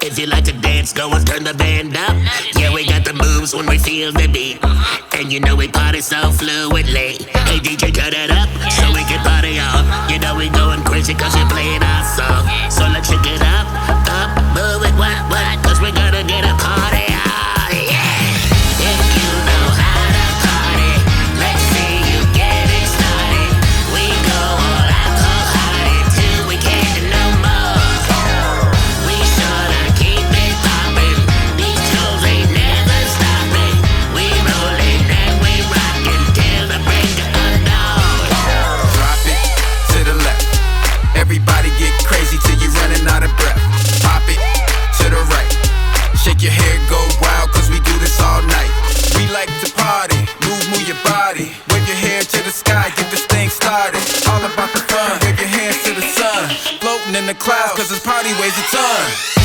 Cause you like to dance, go and turn the band up. Yeah, we got the moves when we feel the beat. And you know we party so fluidly. Hey DJ, turn it up so we can party on. You know we going crazy cause you're playing our song. Go wild, cause we do this all night. We like to party, move, move your body. Wave your hair to the sky, get this thing started. All about the fun, wave your hands to the sun. Floating in the clouds, cause this party weighs a ton.